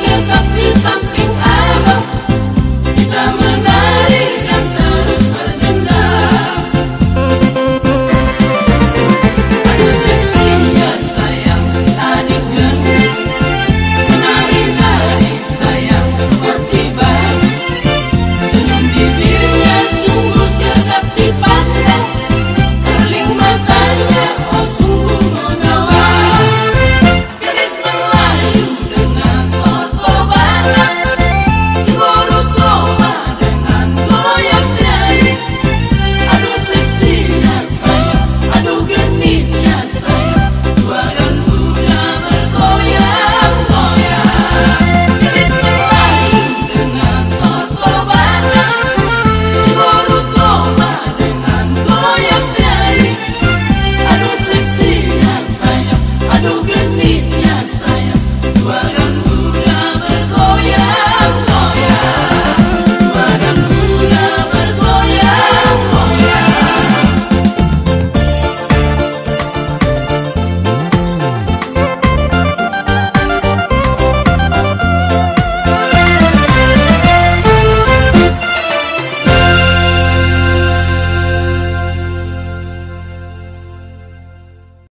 the